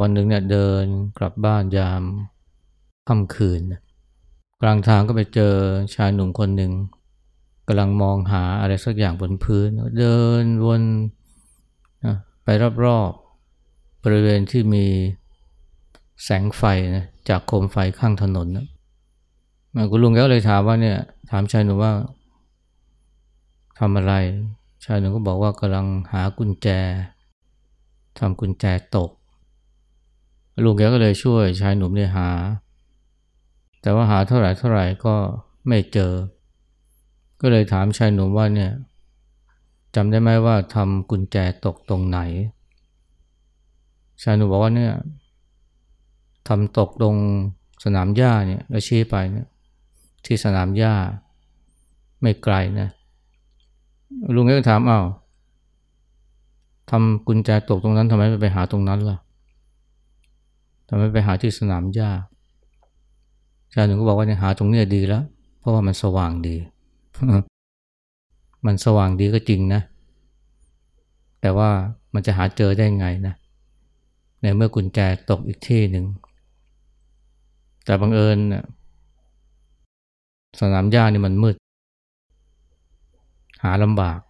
วันหนึ่งเนี่ยเดินกลับบ้านยามค่ำคืน กลางทางก็ไปเจอชายหนุ่มคนหนึ่งกำลังมองหาอะไรสักอย่างบนพื้น เดินวนไปรอบๆบริเวณที่มีแสงไฟนะจากโคมไฟข้างถนนนะคุณลุงแกก็เลยถามว่าเนี่ย ถามชายหนุ่มว่าทำอะไร ชายหนุ่มก็บอกว่ากำลังหากุญแจทำกุญแจตก ลุงแกก็เลยช่วยชายหนุ่มเนี่ยหา แต่ว่าหาเท่าไหร่เท่าไหร่ก็ไม่เจอ ก็เลยถามชายหนุ่มว่าเนี่ยจำได้ไหมว่าทำกุญแจตกตรงไหน ชายหนุ่มบอกว่าเนี่ยทำตกตรงสนามหญ้าเนี่ยแล้วชี้ไปเนี่ยที่สนามหญ้าไม่ไกลนะ ลุงก็ถามอ้าวทำกุญแจตกตรงนั้นทำไมไม่ไปหาตรงนั้นล่ะ ทำไมไปหาที่สนามหญ้าชาจารย์หนุ่มก็บอกว่าเนี่ยหาตรงนี้ดีแล้ว เพราะว่ามันสว่างดี มันสว่างดีก็จริงนะ แต่ว่ามันจะหาเจอได้ไงนะในเมื่อกุญแจตกอีกที่หนึ่ง แต่บังเอิญสนามหญ้านี่มันมืด หาลำบาก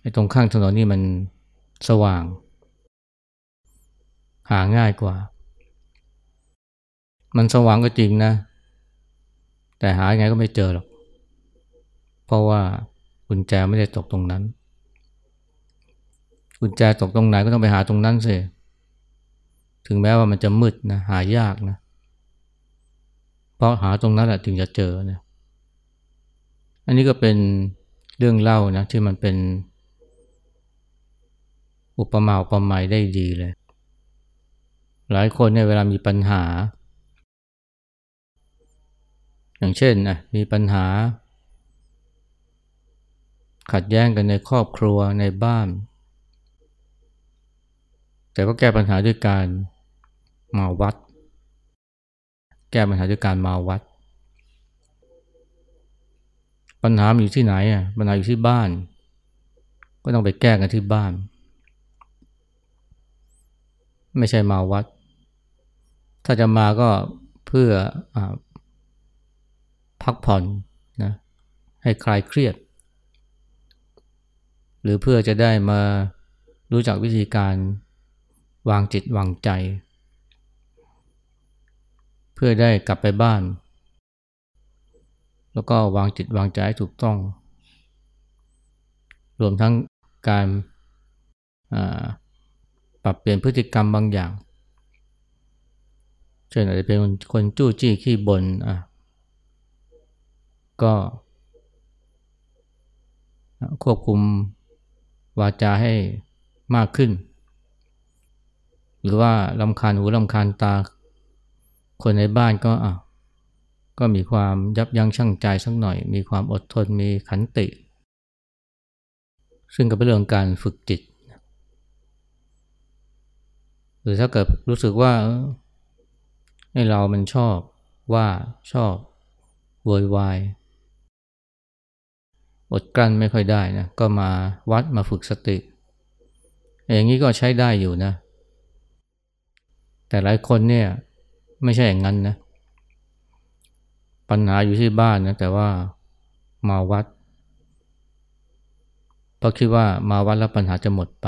ไอ้ตรงข้างถนนนี่มันสว่าง หาง่ายกว่า มันสว่างก็จริงนะ แต่หาไงก็ไม่เจอหรอก เพราะว่ากุญแจไม่ได้ตกตรงนั้น กุญแจตกตรงไหนก็ต้องไปหาตรงนั้นสิ ถึงแม้ว่ามันจะมืดนะหายากนะ เพราะหาตรงนั้นแหละถึงจะเจอนะ อันนี้ก็เป็นเรื่องเล่านะที่มันเป็นอุปมาอุปไมยได้ดีเลย หลายคนเนี่ยเวลามีปัญหา อย่างเช่นนะมีปัญหา ขัดแย้งกันในครอบครัวในบ้าน แต่ก็แก้ปัญหาด้วยการมาวัด แก้ปัญหาด้วยการมาวัด ปัญหาอยู่ที่ไหนอะปัญหาอยู่ที่บ้าน ก็ต้องไปแก้กันที่บ้าน ไม่ใช่มาวัด ถ้าจะมาก็เพื่ออพักผ่อนนะให้คลายเครียด หรือเพื่อจะได้มารู้จักวิธีการวางจิตวางใจ เพื่อได้กลับไปบ้าน แล้วก็วางจิตวางใจให้ถูกต้อง รวมทั้งการปรับเปลี่ยนพฤติกรรมบางอย่าง เช่นอาจจะเป็นคนจู้จี้ขี้บน่นอะก็ ควบคุมวาจาให้มากขึ้น หรือว่าลำคาญหูลำคาญตา คนในบ้านก็อะก็มีความยับยั้งชั่งใจสักหน่อย มีความอดทนมีขันติ ซึ่งก็เป็นเรื่องการฝึกจิต หรือถ้าเกิดรู้สึกว่า ให้เรามันชอบว่าชอบโวยวายอดกลั้นไม่ค่อยได้นะก็มาวัดมาฝึกสติ อย่างนี้ก็ใช้ได้อยู่นะ แต่หลายคนเนี่ยไม่ใช่อย่างนั้นนะ ปัญหาอยู่ที่บ้านนะแต่ว่ามาวัดเพราะคิดว่ามาวัดแล้วปัญหาจะหมดไป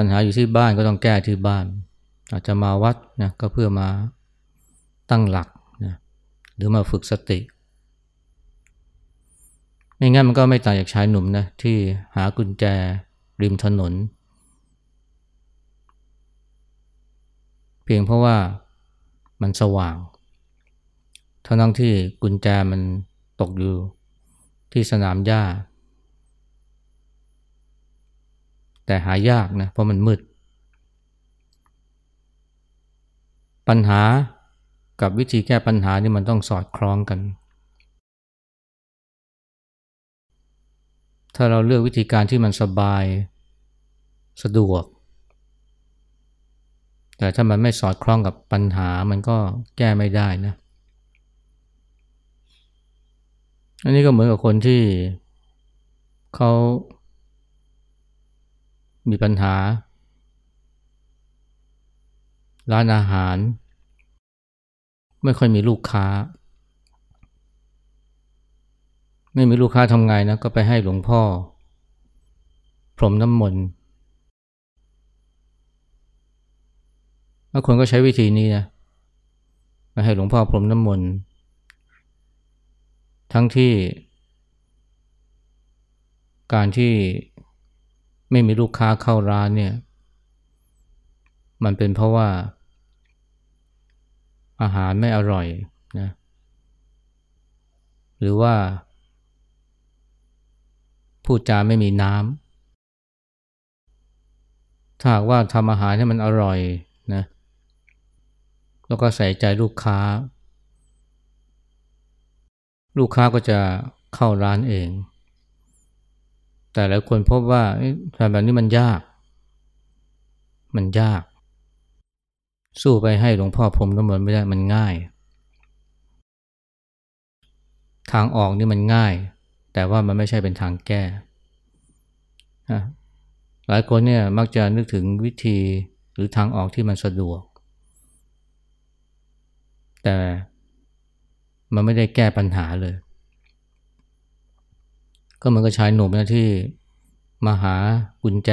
ปัญหาอยู่ที่บ้านก็ต้องแก้ที่บ้าน อาจจะมาวัดนะก็เพื่อมาตั้งหลักนะหรือมาฝึกสติ ไม่งั้นมันก็ไม่ต่างจากชายหนุ่มนะที่หากุญแจริมถนน เพียงเพราะว่ามันสว่างทั้งที่กุญแจมันตกอยู่ที่สนามหญ้า แต่หายากนะเพราะมันมืด ปัญหากับวิธีแก้ปัญหานี่มันต้องสอดคล้องกัน ถ้าเราเลือกวิธีการที่มันสบายสะดวก แต่ถ้ามันไม่สอดคล้องกับปัญหามันก็แก้ไม่ได้นะอันนี้ก็เหมือนกับคนที่เขา มีปัญหา ร้านอาหาร ไม่ค่อยมีลูกค้า ไม่มีลูกค้าทำไงนะ ก็ไปให้หลวงพ่อ พรมน้ำมนต์บางคนก็ใช้วิธีนี้นะไปให้หลวงพ่อพรมน้ำมนต์ทั้งที่การที่ ไม่มีลูกค้าเข้าร้านเนี่ย มันเป็นเพราะว่า อาหารไม่อร่อยนะหรือว่าพูดจาไม่มีน้ำถ้าหากว่าทำอาหารให้มันอร่อยนะแล้วก็ใส่ใจลูกค้า ลูกค้าก็จะเข้าร้านเอง แต่หลายคนพบว่าทำแบบนี้มันยาก มันยาก สู้ไปให้หลวงพ่อพรมน้ำมนต์ไม่ได้มันง่าย ทางออกนี่มันง่าย แต่ว่ามันไม่ใช่เป็นทางแก้ หลายคนเนี่ยมักจะนึกถึงวิธีหรือทางออกที่มันสะดวก แต่มันไม่ได้แก้ปัญหาเลย ก็เหมือนกับชายหนุ่มนะที่มาหากุญแจ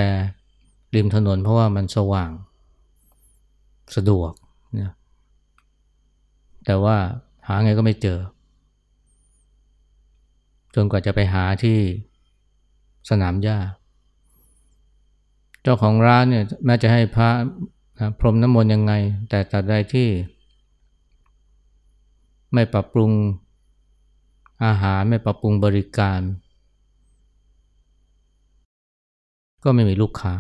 ริมถนนเพราะว่ามันสว่างสะดวกนะแต่ว่าหาไงก็ไม่เจอ จนกว่าจะไปหาที่สนามหญ้า เจ้าของร้านเนี่ยแม้จะให้พระนะพรมน้ำมนต์ยังไง แต่ตัดใดที่ ไม่ปรับปรุงอาหารไม่ปรับปรุงบริการ ก็ไม่มีลูกค้า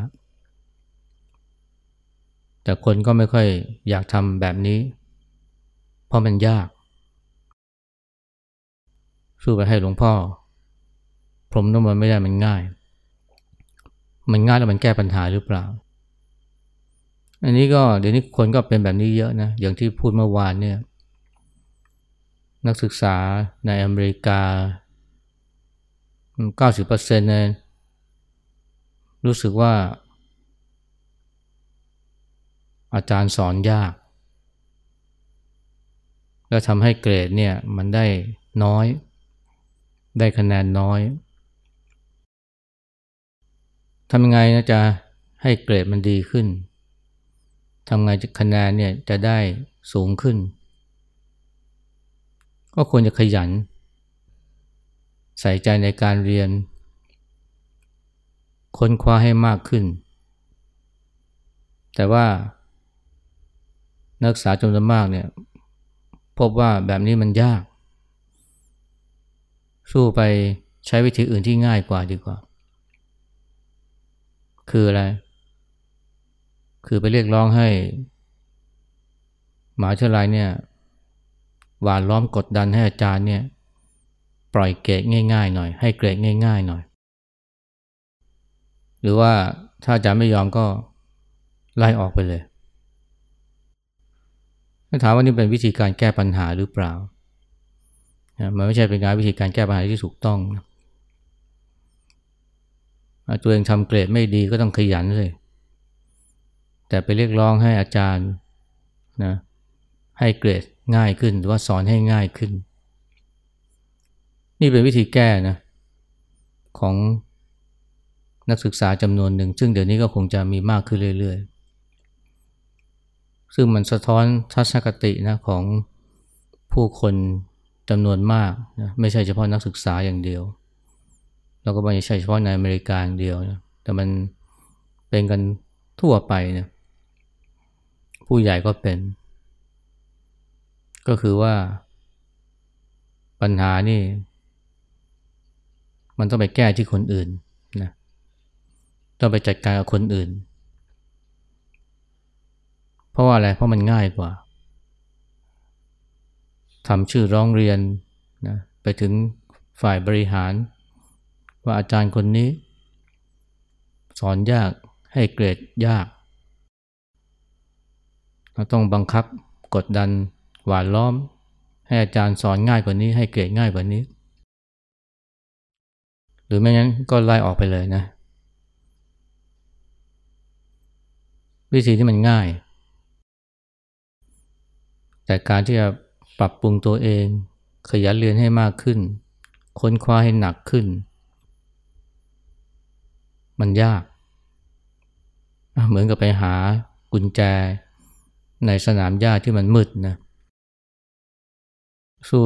แต่คนก็ไม่ค่อยอยากทำแบบนี้ เพราะมันยาก สู้ไปให้หลวงพ่อพรมน้ำมันไม่ได้มันง่าย มันง่ายแล้วมันแก้ปัญหาหรือเปล่า อันนี้ก็เดี๋ยวนี้คนก็เป็นแบบนี้เยอะนะ อย่างที่พูดเมื่อวานเนี่ย นักศึกษาในอเมริกา 90%เนี่ย รู้สึกว่า อาจารย์สอนยาก แล้วทำให้เกรดเนี่ยมันได้น้อย ได้คะแนนน้อยทำยังไงนะจะให้เกรดมันดีขึ้นทำไงคะแนนเนี่ยจะได้สูงขึ้น ก็ควรจะขยัน ใส่ใจในการเรียน ค้นคว้าให้มากขึ้น แต่ว่า นักศึกษาจำนวนมากเนี่ยพบว่าแบบนี้มันยาก สู้ไปใช้วิธีอื่นที่ง่ายกว่าดีกว่า คืออะไร คือไปเรียกร้องให้หมาเชลัยเนี่ยหวานล้อมกดดันให้อาจารย์เนี่ยปล่อยเกรดง่าย ๆ หน่อย ให้เกรดง่าย ๆ หน่อย รือว่าถ้าอาจารย์ไม่ยอมก็ไล่ออกไปเลยถ้าถามว่านี่เป็นวิธีการแก้ปัญหาหรือเปล่า มันไม่ใช่เป็นการวิธีการแก้ปัญหาที่ถูกต้อง ตัวเองทำเกรดไม่ดีก็ต้องขยันเลย แต่ไปเรียกร้องให้อาจารย์นะให้เกรดง่ายขึ้นหรือว่าสอนให้ง่ายขึ้น นี่เป็นวิธีแก้นะของ นักศึกษาจำนวนหนึ่ง ซึ่งเดี๋ยวนี้ก็คงจะมีมากขึ้นเรื่อยๆ ซึ่งมันสะท้อนทัศนคตินะของผู้คนจำนวนมากนะไม่ใช่เฉพาะนักศึกษาอย่างเดียว แล้วก็ไม่ใช่เฉพาะในอเมริกาอย่างเดียวนะแต่มันเป็นกันทั่วไปนะผู้ใหญ่ก็เป็น ก็คือว่าปัญหานี่ มันต้องไปแก้ที่คนอื่น ต้องไปจัดการกับคนอื่น เพราะว่าอะไร เพราะมันง่ายกว่าทำชื่อร้องเรียนนะไปถึงฝ่ายบริหาร ว่าอาจารย์คนนี้ สอนยากให้เกรดยาก เราต้องบังคับกดดันหวานล้อม ให้อาจารย์สอนง่ายกว่านี้ ให้เกรดง่ายกว่านี้ หรือไม่งั้นก็ไล่ออกไปเลยนะ วิธีที่มันง่าย แต่การที่จะปรับปรุงตัวเอง ขยันเรียนให้มากขึ้น ค้นคว้าให้หนักขึ้น มันยาก เหมือนกับไปหากุญแจในสนามหญ้าที่มันมืดนะสู้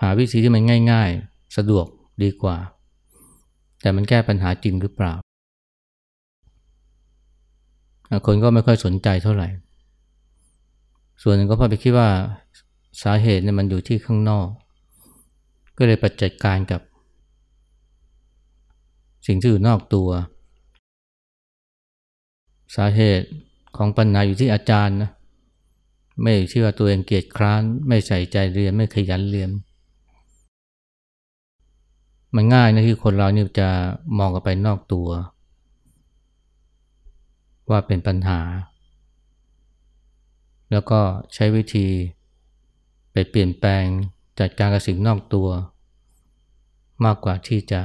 หาวิธีที่มันง่าย ๆ สะดวกดีกว่า แต่มันแก้ปัญหาจริงหรือเปล่า คนก็ไม่ค่อยสนใจเท่าไหร่ ส่วนหนึ่งก็เพราะไปคิดว่าสาเหตุเนี่ยมันอยู่ที่ข้างนอก ก็เลยปจัดการกับ สิ่งที่อยู่นอกตัว สาเหตุของปัญหาอยู่ที่อาจารย์นะไม่เชื่อตัวเองเกียจคร้าน ไม่ใส่ใจเรียนไม่ขยันเรียน มันง่ายนะที่คนเรานี่จะมองกันไปนอกตัว ว่าเป็นปัญหา แล้วก็ใช้วิธีไปเปลี่ยนแปลงจัดการกับสิ่งนอกตัว มากกว่าที่จะ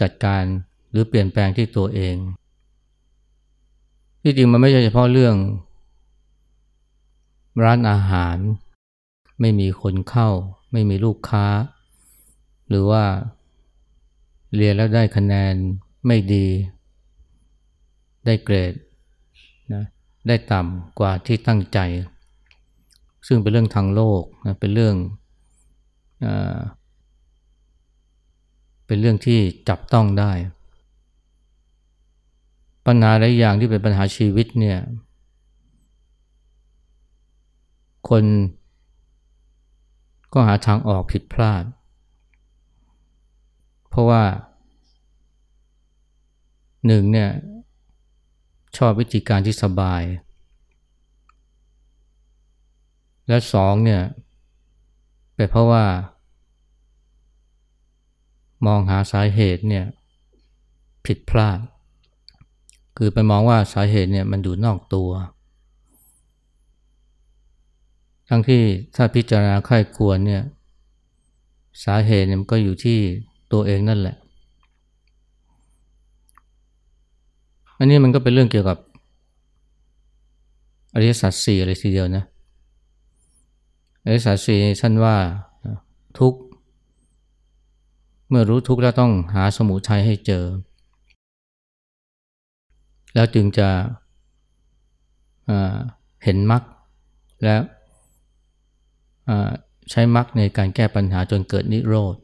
จัดการหรือเปลี่ยนแปลงที่ตัวเอง ที่จริงมันไม่ใช่เฉพาะเรื่อง ร้านอาหาร ไม่มีคนเข้า ไม่มีลูกค้า หรือว่าเรียนแล้วได้คะแนนไม่ดี ได้เกรดนะได้ต่ำกว่าที่ตั้งใจ ซึ่งเป็นเรื่องทางโลกนะเป็นเรื่องอเป็นเรื่องที่จับต้องได้ ปัญหาหลายอย่างที่เป็นปัญหาชีวิตเนี่ยคนก็หาทางออกผิดพลาด เพราะว่าหนึ่งเนี่ย ชอบวิธีการที่สบาย และสองเนี่ยเป็นเพราะว่า มองหาสาเหตุเนี่ยผิดพลาด คือไปมองว่าสาเหตุเนี่ยมันอยู่นอกตัว ทั้งที่ถ้าพิจารณาค่ายควรเนี่ยสาเหตุเนี่ยมันก็อยู่ที่ตัวเองนั่นแหละ อันนี้มันก็เป็นเรื่องเกี่ยวกับอริยสัจสี่อะไรทีเดียวนะอริยสัจสี่ท่านว่าทุกเมื่อรู้ทุกแล้วต้องหาสมุทัยให้เจอ แล้วจึงจะเห็นมรรคและใช้มรรคในการแก้ปัญหาจนเกิดนิโรธ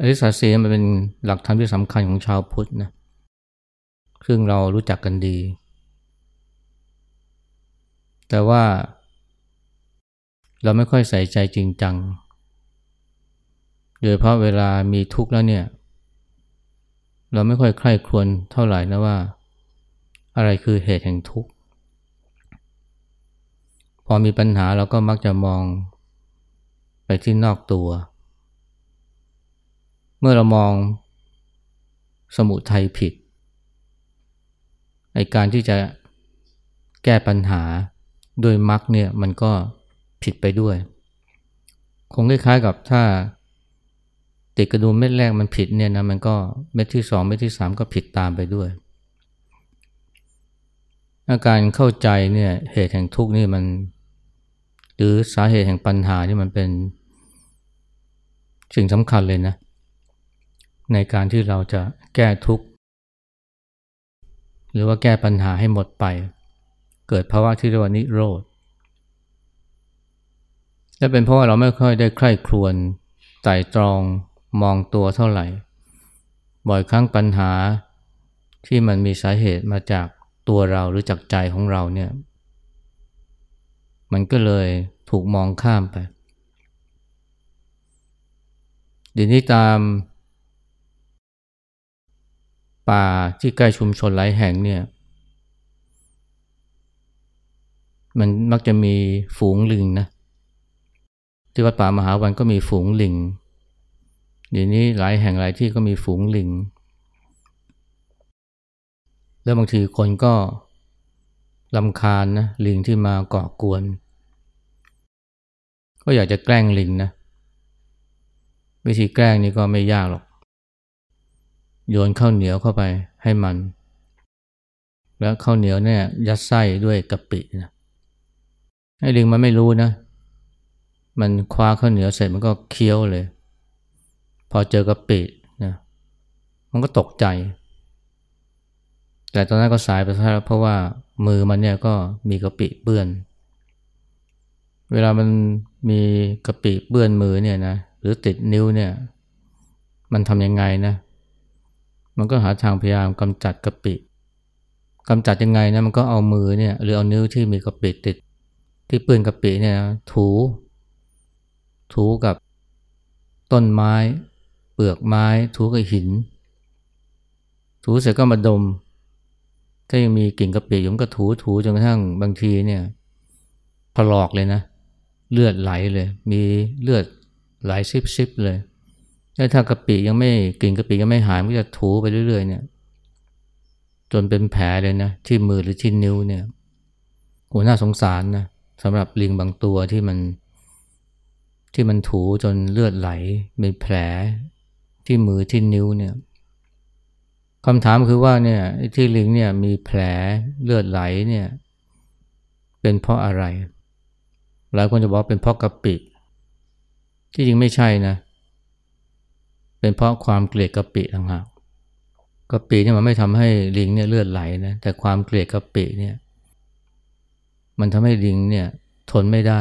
อริสัสีมันเป็นหลักธรรมที่สำคัญของชาวพุทธนะซึ่งเรารู้จักกันดี แต่ว่า เราไม่ค่อยใส่ใจจริงจัง โดยเพราะเวลามีทุกข์แล้วเนี่ย เราไม่ค่อยใคร่ครวญเท่าไหร่นะว่า อะไรคือเหตุแห่งทุกข์ พอมีปัญหาเราก็มักจะมองไปที่นอกตัวเเมื่อเรามองสมุทัยผิดไอการที่จะแก้ปัญหาด้วยมรรคเนี่ยมันก็ผิดไปด้วย คงคล้ายๆกับถ้าติดกระดุมเม็ดแรกมันผิดเนี่ยนะมันก็เม็ดที่สองเม็ดที่สามก็ผิดตามไปด้วย อาการเข้าใจเนี่ยเหตุแห่งทุกข์นี่มัน หรือสาเหตุแห่งปัญหานี่มันเป็นสิ่งสำคัญเลยนะเในการที่เราจะแก้ทุกข์ หรือว่าแก้ปัญหาให้หมดไป เกิดภาวะที่เรียกว่านิโรธและเป็นเพราะว่าเราไม่ค่อยได้ใคร่ครวญไต่ตรองมองตัวเท่าไหร่ บ่อยครั้งปัญหาที่มันมีสาเหตุมาจากตัวเราหรือจากใจของเราเนี่ยมันก็เลยถูกมองข้ามไปเดี๋ยวนี้ตาม ป่าที่ใกล้ชุมชนหลายแห่งเนี่ยมันมักจะมีฝูงลิงนะที่วัดป่ามหาวันก็มีฝูงลิงเดี๋ยวนี้หลายแห่งหลายที่ก็มีฝูงลิง แล้วบางทีคนก็ลำคาญนะลิงที่มาเกาะกวน ก็อยากจะแกล้งลิงนะวิธีแกล้งนี่ก็ไม่ยากหรอก โยนข้าวเหนียวเข้าไปให้มัน แล้วข้าวเหนียวเนี่ยยัดไส้ด้วยกะปินะไอ้ลิงมันไม่รู้นะ มันคว้าข้าวเหนียวเสร็จมันก็เคี้ยวเลย พอเจอกะปินะมันก็ตกใจ แต่ตอนนั้นก็สายไปแล้วเพราะว่ามือมันเนี่ยก็มีกะปิเปื้อน เวลามันมีกะปิเปื้อนมือเนี่ยนะหรือติดนิ้วเนี่ย มันทำยังไงนะ มันก็หาทางพยายามกำจัดกะปิกำจัดยังไงนะมันก็เอามือเนี่ยหรือเอานิ้วที่มีกะปิติด ที่เปื้อนกะปิเนี่ยถู ถูกับต้นไม้ เปลือกไม้ ถูกับหิน ถูเสร็จก็มาดม ถ้ายังมีกลิ่นกะปิอยู่มันก็ถูถูจนกระทั่งบางทีเนี่ยถลอกเลยนะ เลือดไหลเลย มีเลือดไหลซิบซิบเลย แล้วถ้ากะปิยังไม่กลิ่นกะปิยังไม่หายมันก็จะถูไปเรื่อยๆเนี่ย จนเป็นแผลเลยนะ ที่มือหรือที่นิ้วเนี่ยโหน่าสงสารนะสำหรับลิงบางตัวที่มัน ที่มันถูจนเลือดไหลเป็นแผลที่มือที่นิ้วเนี่ยคำถามคือว่าเนี่ยที่ลิงเนี่ยมีแผลเลือดไหลเนี่ย เป็นเพราะอะไร หลายคนจะบอกเป็นเพราะกะปิ ที่จริงไม่ใช่นะเป็นเพราะความเกลียดกะปิต่างหากกะปิเนี่ยมันไม่ทำให้ลิงเนี่ยเลือดไหลนะแต่ความเกลียดกะปิเนี่ย มันทำให้ลิงเนี่ยทนไม่ได้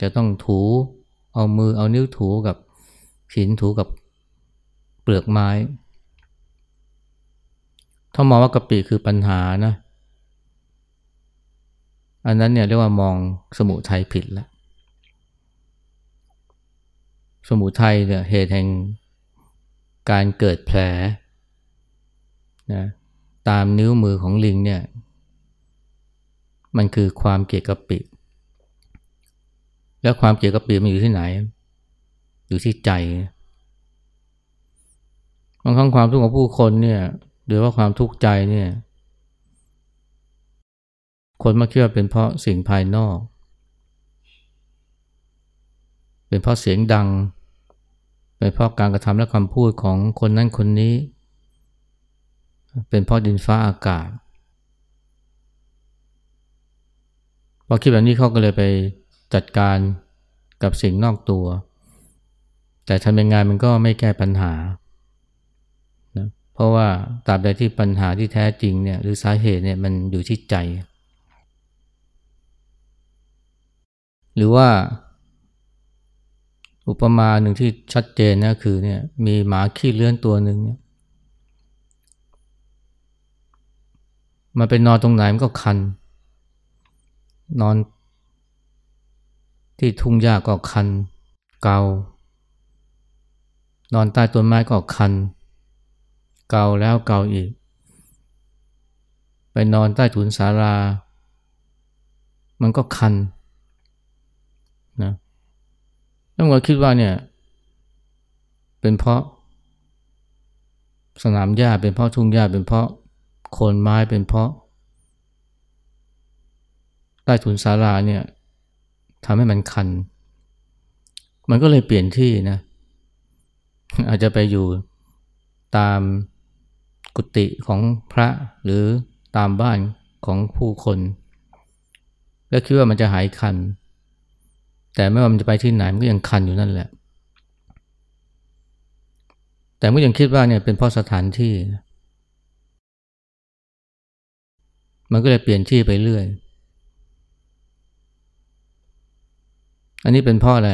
จะต้องถูเอามือเอานิ้วถูกับหินถูกับเปลือกไม้ ถ้ามองว่ากะปิคือปัญหานะอันนั้นเนี่ยเรียกว่ามองสมุทัยผิดแล้วสมุทัยเนี่ยเหตุแห่ง การเกิดแผลนะตามนิ้วมือของลิงเนี่ย มันคือความเกลียดกะปิ แล้วความเกลียดกะปิมันอยู่ที่ไหน อยู่ที่ใจบางครั้งความทุกข์ของผู้คนเนี่ยหรือว่าความทุกข์ใจเนี่ย คนมาคิดว่าเป็นเพราะสิ่งภายนอก เป็นเพราะเสียงดัง เป็นเพราะการกระทำและคำพูดของคนนั้นคนนี้ เป็นเพราะดินฟ้าอากาศพอคิดแบบนี้เขาก็เลยไปจัดการกับสิ่งนอกตัว แต่ทำยังไงมันก็ไม่แก้ปัญหาเพราะว่าตราบใดที่ปัญหาที่แท้จริงเนี่ยหรือสาเหตุเนี่ยมันอยู่ที่ใจ หรือว่า อุปมาหนึ่งที่ชัดเจนนะคือเนี่ยมีหมาขี้เลื่อนตัวหนึ่งเนี่ยมันไปนอนตรงไหนมันก็คัน นอนที่ทุ่งหญ้าก็คัน เกานอนใต้ต้นไม้ก็คัน เกาแล้วเกาอีก ไปนอนใต้ถุนศาลา มันก็คันนะ ต้องเราคิดว่าเนี่ย เป็นเพราะ สนามหญ้าเป็นเพราะทุ่งหญ้าเป็นเพราะโคนไม้เป็นเพราะ ใต้ถุนศาลาเนี่ยทำให้มันคัน มันก็เลยเปลี่ยนที่นะ อาจจะไปอยู่ตามกุฏิของพระหรือตามบ้านของผู้คน แล้วคิดว่ามันจะหายคัน แต่ไม่ว่ามันจะไปที่ไหนมันก็ยังคันอยู่นั่นแหละ แต่เมื่อยังคิดว่าเนี่ยเป็นเพราะสถานที่ มันก็เลยเปลี่ยนที่ไปเรื่อย อันนี้เป็นเพราะอะไร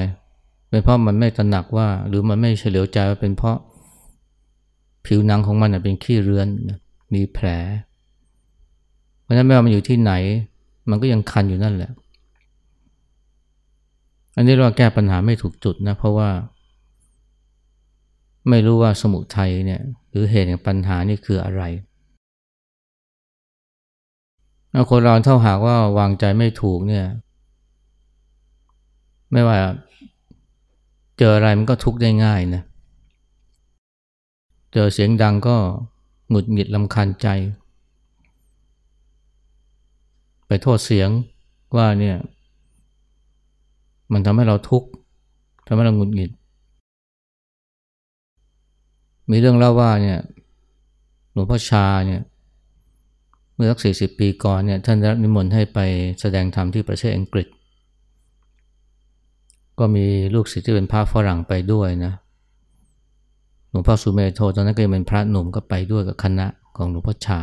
เป็นเพราะมันไม่ตระหนักว่า หรือมันไม่เฉลียวใจว่าเป็นเพราะผิวหนังของมันเป็นขี้เรือน มีแผล เพราะฉะนั้นไม่ว่ามันอยู่ที่ไหน มันก็ยังคันอยู่นั่นแหละ อันนี้เราแก้ปัญหาไม่ถูกจุดนะเพราะว่า ไม่รู้ว่าสมุทัยเนี่ยหรือเหตุแห่งปัญหานี่คืออะไรคนเราเท่าหากว่าวางใจไม่ถูกเนี่ย ไม่ว่าเจออะไรมันก็ทุกข์ได้ง่ายนะเจอเสียงดังก็หงุดหงิดลำคาญใจ ไปโทษเสียงว่าเนี่ย มันทำให้เราทุกข์ทำให้เราหงุดหงิด มีเรื่องเล่าว่าเนี่ยหลวงพ่อชาเนี่ยเมื่อสักสี่สิบปีก่อนเนี่ยท่านนิมนต์ให้ไปแสดงธรรมที่ประเทศอังกฤษ ก็มีลูกศิษย์ที่เป็นพระฝรั่งไปด้วยนะหลวงพ่อสุเมโทตอนนั้นก็ยังเป็นพระหนุ่มก็ไปด้วยกับคณะของหลวงพ่อชา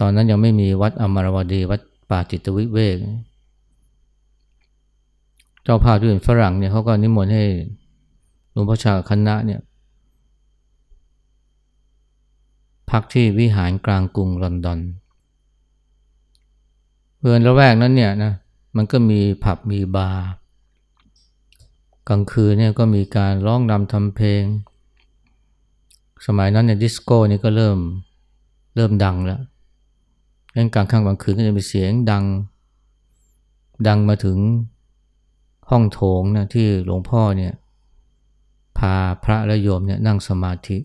ตอนนั้นยังไม่มีวัดอมรวดีวัด ป่าจิตวิเวก เจ้าภาพที่เป็นฝรั่งเนี่ยเขาก็นิมนต์ให้หลวงพ่อชาคณะเนี่ยพักที่วิหารกลางกรุงลอนดอน เพื่อนละแวกนั้นเนี่ยนะมันก็มีผับมีบาร์กลางคืนเนี่ยก็มีการร้องรำทำเพลง สมัยนั้นเนี่ยดิสโก้นี่ก็เริ่มเริ่มดังแล้ว งั้นกลางค่ำกลางคืนก็จะมีเสียงดัง ดังมาถึงห้องโถงนะที่หลวงพ่อเนี่ยพาพระและโยมเนี่ยนั่งสมาธิ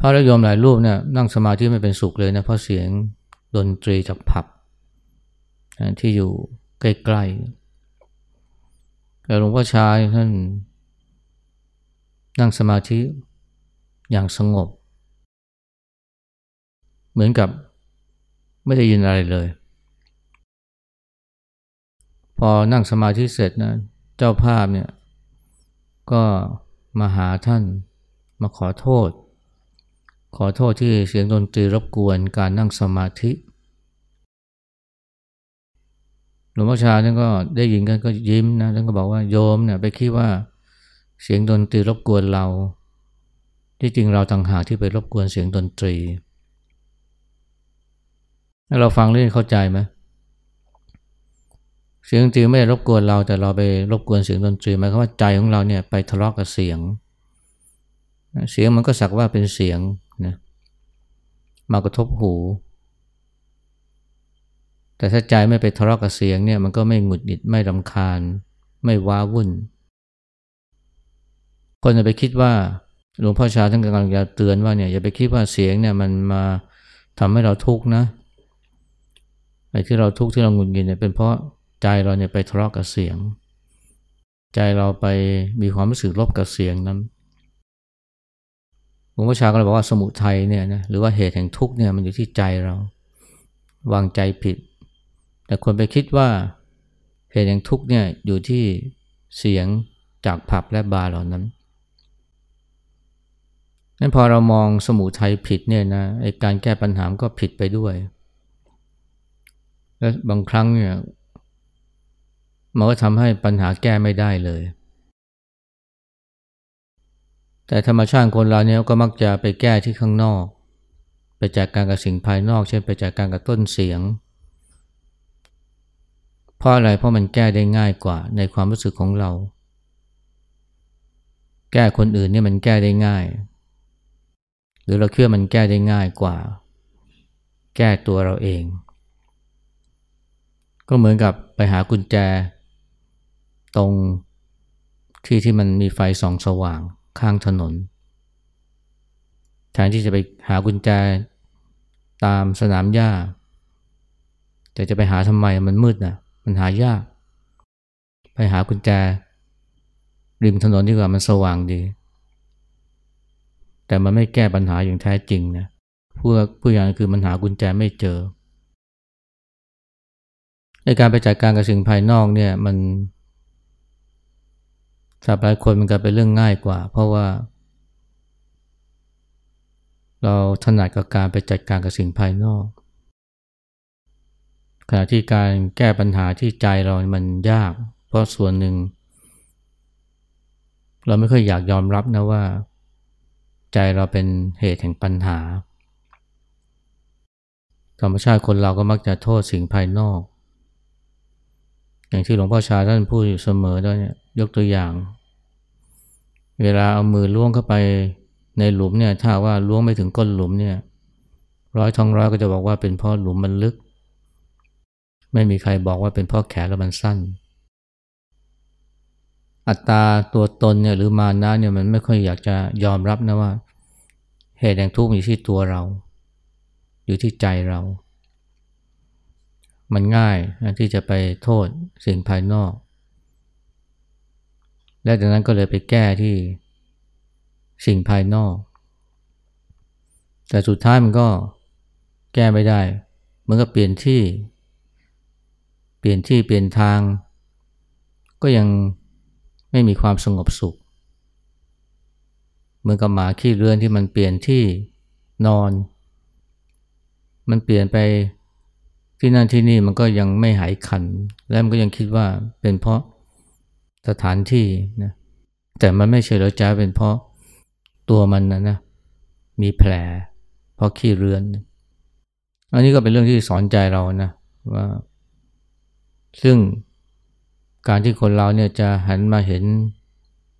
พระและโยมหลายรูปเนี่ยนั่งสมาธิไม่เป็นสุขเลยนะเพราะเสียงดนตรีจากผับที่อยู่ใกล้ๆแต่หลวงพ่อชายท่านนั่งสมาธิอย่างสงบ เหมือนกับ ไม่ได้ยินอะไรเลย พอนั่งสมาธิเสร็จนะเจ้าภาพเนี่ยก็มาหาท่านมาขอโทษ ขอโทษที่เสียงดนตรีรบกวนการนั่งสมาธิหลวงพ่อชาท่านก็ได้ยินกันก็ยิ้มนะท่านก็บอกว่าโยมเนี่ยไปคิดว่าเสียงดนตรีรบกวนเรา ที่จริงเราต่างหากที่ไปรบกวนเสียงดนตรี เราฟังเรื่องเข้าใจไหมเสียงดนตรีไม่ได้รบกวนเราแต่เราไปรบกวนเสียงดนตรีหมายความว่าใจของเราเนี่ยไปทะเลาะกกับเสียง เสียงมันก็สักว่าเป็นเสียงนะมากระทบหู แต่ถ้าใจไม่ไปทะเลาะกับเสียงเนี่ยมันก็ไม่หงุดหงิดไม่รำคาญ ไม่ว้าวุ่น คนจะไปคิดว่าหลวงพ่อชาท่านกำลังจะเตือนว่าเนี่ยอย่าไปคิดว่าเสียงเนี่ยมันมาทำให้เราทุกข์นะ ไอ้ที่เราทุกข์ที่เราหงุดหงิดเนี่ยเป็นเพราะใจเราเนี่ยไปทะเลาะกับเสียง ใจเราไปมีความรู้สึกลบกับเสียงนั้นหลวงพ่อชาก็เลยบอกว่าสมุทัยเนี่ยนะหรือว่าเหตุแห่งทุกข์เนี่ยมันอยู่ที่ใจเราวางใจผิด แต่คนไปคิดว่าเหตุแห่งทุกข์เนี่ยอยู่ที่เสียงจากผับและบาร์เหล่านั้นนั้นพอเรามองสมุทัยผิดเนี่ยนะไอการแก้ปัญหาก็ผิดไปด้วย และบางครั้งเนี่ยมันก็ทำให้ปัญหาแก้ไม่ได้เลย แต่ธรรมชาติคนเราเนี่ยก็มักจะไปแก้ที่ข้างนอก ไปจัดการกับสิ่งภายนอก เช่นไปจัดการกับต้นเสียง เพราะอะไรเพราะมันแก้ได้ง่ายกว่าในความรู้สึกของเรา แก้คนอื่นเนี่ยมันแก้ได้ง่าย หรือเราเชื่อมันแก้ได้ง่ายกว่า แก้ตัวเราเอง ก็เหมือนกับไปหากุญแจ ตรงที่ที่มันมีไฟส่องสว่างข้างถนน แทนที่จะไปหากุญแจตามสนามหญ้า แต่จะไปหาทำไมมันมืดนะมันหายาก ไปหากุญแจ ริมถนนดีกว่ามันสว่างดี แต่มันไม่แก้ปัญหาอย่างแท้จริงนะผู้ผู้อย่างคือมันหากุญแจไม่เจอ ในการไปจัดการกับสิ่งภายนอกเนี่ยมันสำหรับหลายคนมันก็เป็นเรื่องง่ายกว่า เพราะว่า เราถนัดกับการไปจัดการกับสิ่งภายนอก ขณะที่การแก้ปัญหาที่ใจเรามันยาก เพราะส่วนหนึ่ง เราไม่ค่อยอยากยอมรับนะว่า ใจเราเป็นเหตุแห่งปัญหาธรรมชาติคนเราก็มักจะโทษสิ่งภายนอก อย่างที่หลวงพ่อชาท่านพูดอยู่เสมอด้วยเนี่ยยกตัวอย่าง เวลาเอามือล้วงเข้าไปในหลุมเนี่ยถ้าว่าล้วงไม่ถึงก้นหลุมเนี่ยร้อยทองร้อยก็จะบอกว่าเป็นเพราะหลุมมันลึก ไม่มีใครบอกว่าเป็นเพราะแขนแล้วมันสั้น อัตราตัวตนเนี่ยหรือมานะเนี่ยมันไม่ค่อยอยากจะยอมรับนะว่า เหตุแห่งทุกข์อยู่ที่ตัวเรา อยู่ที่ใจเรา มันง่ายนะที่จะไปโทษสิ่งภายนอก และจากนั้นก็เลยไปแก้ที่สิ่งภายนอก แต่สุดท้ายมันก็แก้ไม่ได้เหมือนกับเปลี่ยนที่ เปลี่ยนที่เปลี่ยนทาง ก็ยังไม่มีความสงบสุขเหมือนกับหมาขี้เรือนที่มันเปลี่ยนที่นอน มันเปลี่ยนไป ที่นั่นที่นี่มันก็ยังไม่หายขัน และมันก็ยังคิดว่าเป็นเพราะสถานที่นะแต่มันไม่เฉลยจ้าเป็นเพราะตัวมันนะนะมีแผล เพราะขี้เรือน อันนี้ก็เป็นเรื่องที่สอนใจเรานะว่า ซึ่งการที่คนเราเนี่ยจะหันมาเห็น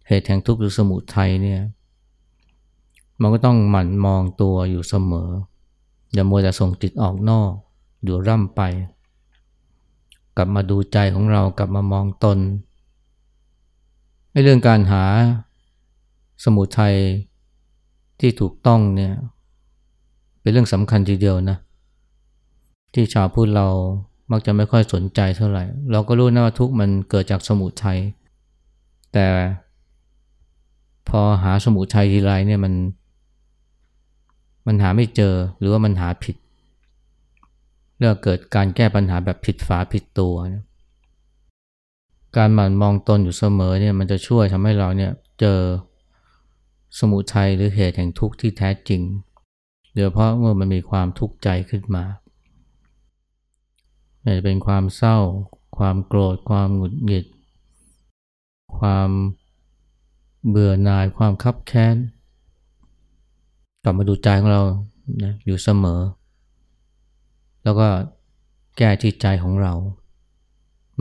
เหตุแห่งทุกข์หรือสมุทัยเนี่ย มันก็ต้องหมั่นมองตัวอยู่เสมอ อย่ามัวแต่ส่งจิตออกนอก อยู่ร่ำไป กลับมาดูใจของเรากลับมามองตนเรื่องการหาสมุทัยที่ถูกต้องเนี่ยเป็นเรื่องสำคัญทีเดียวนะที่ชาวพุทธเรามักจะไม่ค่อยสนใจเท่าไหร่ เราก็รู้นะว่าทุกมันเกิดจากสมุทัยแต่พอหาสมุทัยทีไรเนี่ยมัน มันหาไม่เจอหรือว่ามันหาผิด เรื่องเกิดการแก้ปัญหาแบบผิดฝาผิดตัวนะการหมั่นมองตนอยู่เสมอเนี่ยมันจะช่วยทำให้เราเนี่ยเจอสมุทัยหรือเหตุแห่งทุกข์ที่แท้จริงโดยเพราะเมื่อมันมีความทุกข์ใจขึ้นมาอาจจะเป็นความเศร้า ความโกรธ ความหงุดหงิด ความเบื่อหน่าย ความคับแค้น กลับมาดูใจของเรานะอยู่เสมอ แล้วก็แก้ที่ใจของเรา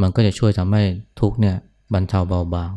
มันก็จะช่วยทำให้ทุกเนี่ยบรรเทาเบาบาง